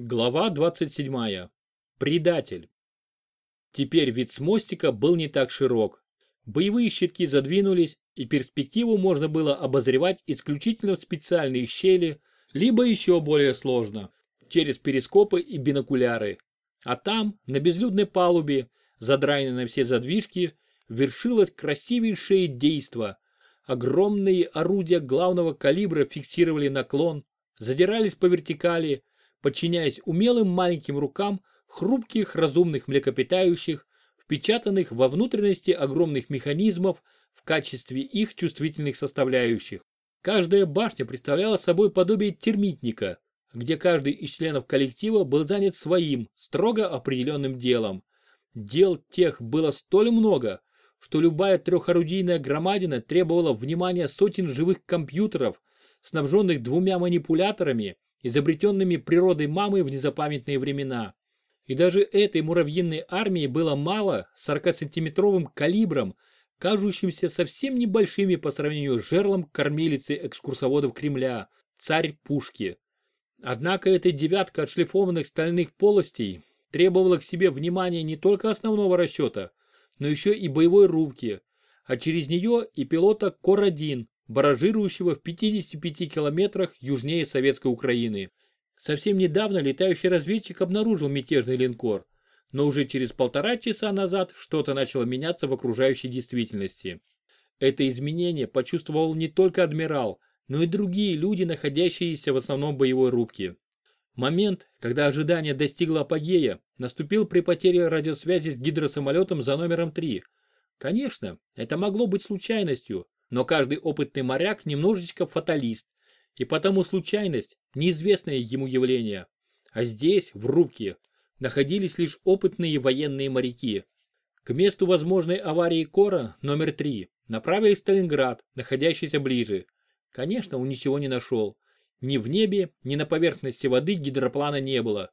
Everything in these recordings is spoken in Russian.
Глава 27. Предатель. Теперь вид с мостика был не так широк. Боевые щитки задвинулись, и перспективу можно было обозревать исключительно в специальные щели, либо еще более сложно, через перископы и бинокуляры. А там, на безлюдной палубе, задраенной на все задвижки, вершилось красивейшее действо. Огромные орудия главного калибра фиксировали наклон, задирались по вертикали, подчиняясь умелым маленьким рукам хрупких разумных млекопитающих, впечатанных во внутренности огромных механизмов в качестве их чувствительных составляющих. Каждая башня представляла собой подобие термитника, где каждый из членов коллектива был занят своим, строго определенным делом. Дел тех было столь много, что любая трехорудийная громадина требовала внимания сотен живых компьютеров, снабженных двумя манипуляторами изобретенными природой мамы в незапамятные времена. И даже этой муравьиной армии было мало 40-сантиметровым калибром, кажущимся совсем небольшими по сравнению с жерлом кормилицы экскурсоводов Кремля, царь пушки. Однако эта девятка отшлифованных стальных полостей требовала к себе внимания не только основного расчета, но еще и боевой рубки, а через нее и пилота Кор-1, баражирующего в 55 километрах южнее Советской Украины. Совсем недавно летающий разведчик обнаружил мятежный линкор, но уже через полтора часа назад что-то начало меняться в окружающей действительности. Это изменение почувствовал не только адмирал, но и другие люди, находящиеся в основном боевой рубке. Момент, когда ожидание достигло апогея, наступил при потере радиосвязи с гидросамолетом за номером 3. Конечно, это могло быть случайностью, но каждый опытный моряк немножечко фаталист, и потому случайность – неизвестное ему явление. А здесь, в рубке, находились лишь опытные военные моряки. К месту возможной аварии Кора номер 3 направились в Сталинград, находящийся ближе. Конечно, он ничего не нашел. Ни в небе, ни на поверхности воды гидроплана не было.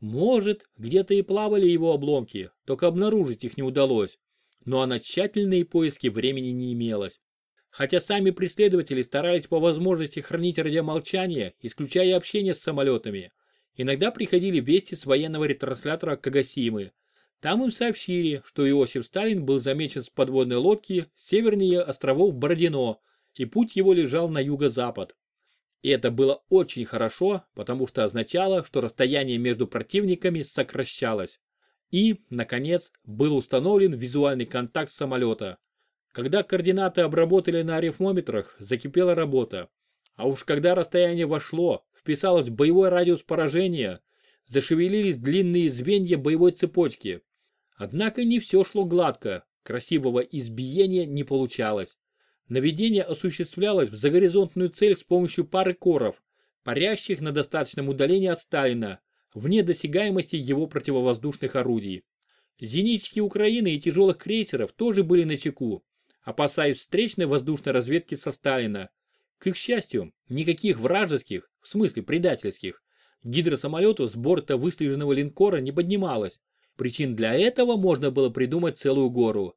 Может, где-то и плавали его обломки, только обнаружить их не удалось. Но а на тщательные поиски времени не имелось. Хотя сами преследователи старались по возможности хранить радиомолчание, исключая общение с самолетами. Иногда приходили вести с военного ретранслятора Кагасимы. Там им сообщили, что Иосиф Сталин был замечен с подводной лодки севернее островов Бородино, и путь его лежал на юго-запад. И это было очень хорошо, потому что означало, что расстояние между противниками сокращалось. И, наконец, был установлен визуальный контакт самолета. Когда координаты обработали на арифмометрах, закипела работа. А уж когда расстояние вошло, вписалось в боевой радиус поражения, зашевелились длинные звенья боевой цепочки. Однако не все шло гладко, красивого избиения не получалось. Наведение осуществлялось в загоризонтную цель с помощью пары коров, парящих на достаточном удалении от Сталина, вне досягаемости его противовоздушных орудий. Зенитчики Украины и тяжелых крейсеров тоже были на чеку, опасаясь встречной воздушной разведки со Сталина. К их счастью, никаких вражеских, в смысле предательских, гидросамолетов с борта выслеженного линкора не поднималось. Причин для этого можно было придумать целую гору.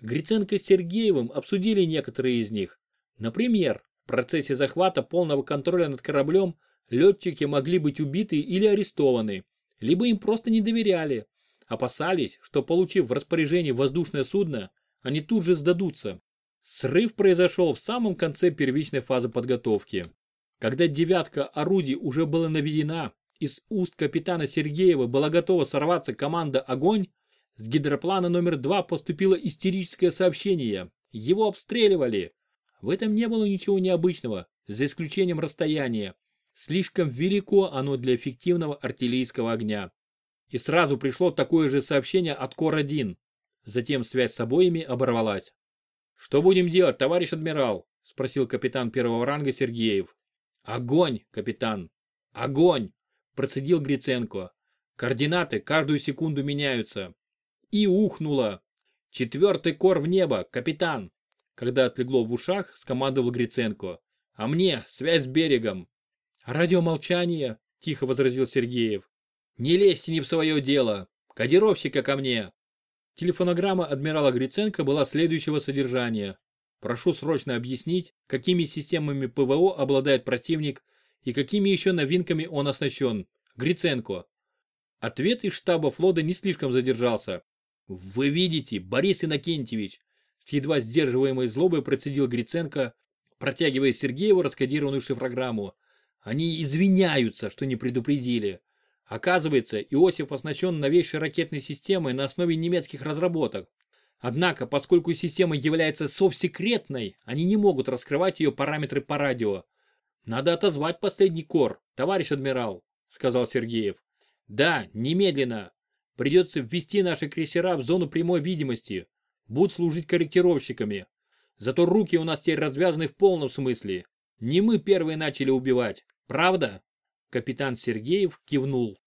Гриценко с Сергеевым обсудили некоторые из них. Например, в процессе захвата полного контроля над кораблем летчики могли быть убиты или арестованы, либо им просто не доверяли. Опасались, что получив в распоряжение воздушное судно, они тут же сдадутся. Срыв произошел в самом конце первичной фазы подготовки. Когда девятка орудий уже была наведена, из уст капитана Сергеева была готова сорваться команда «Огонь», с гидроплана номер два поступило истерическое сообщение. Его обстреливали. В этом не было ничего необычного, за исключением расстояния. Слишком велико оно для эффективного артиллерийского огня. И сразу пришло такое же сообщение от Кор-1. Затем связь с обоими оборвалась. «Что будем делать, товарищ адмирал?» – спросил капитан первого ранга Сергеев. «Огонь, капитан! Огонь!» – процедил Гриценко. «Координаты каждую секунду меняются». И ухнуло. «Четвертый кор в небо, капитан!» Когда отлегло в ушах, скомандовал Гриценко. «А мне связь с берегом!» «Радиомолчание!» – тихо возразил Сергеев. «Не лезьте не в свое дело! Кодировщика ко мне!» Телефонограмма адмирала Гриценко была следующего содержания. Прошу срочно объяснить, какими системами ПВО обладает противник и какими еще новинками он оснащен. Гриценко. Ответ из штаба флота не слишком задержался. Вы видите, Борис Иннокентьевич, с едва сдерживаемой злобой процедил Гриценко, протягивая Сергееву раскодированную шифрограмму. Они извиняются, что не предупредили. Оказывается, Иосиф оснащен новейшей ракетной системой на основе немецких разработок. Однако, поскольку система является совсекретной, они не могут раскрывать ее параметры по радио. Надо отозвать последний кор, товарищ адмирал, сказал Сергеев. Да, немедленно. Придется ввести наши крейсера в зону прямой видимости. Будут служить корректировщиками. Зато руки у нас теперь развязаны в полном смысле. Не мы первые начали убивать, правда? Капитан Сергеев кивнул.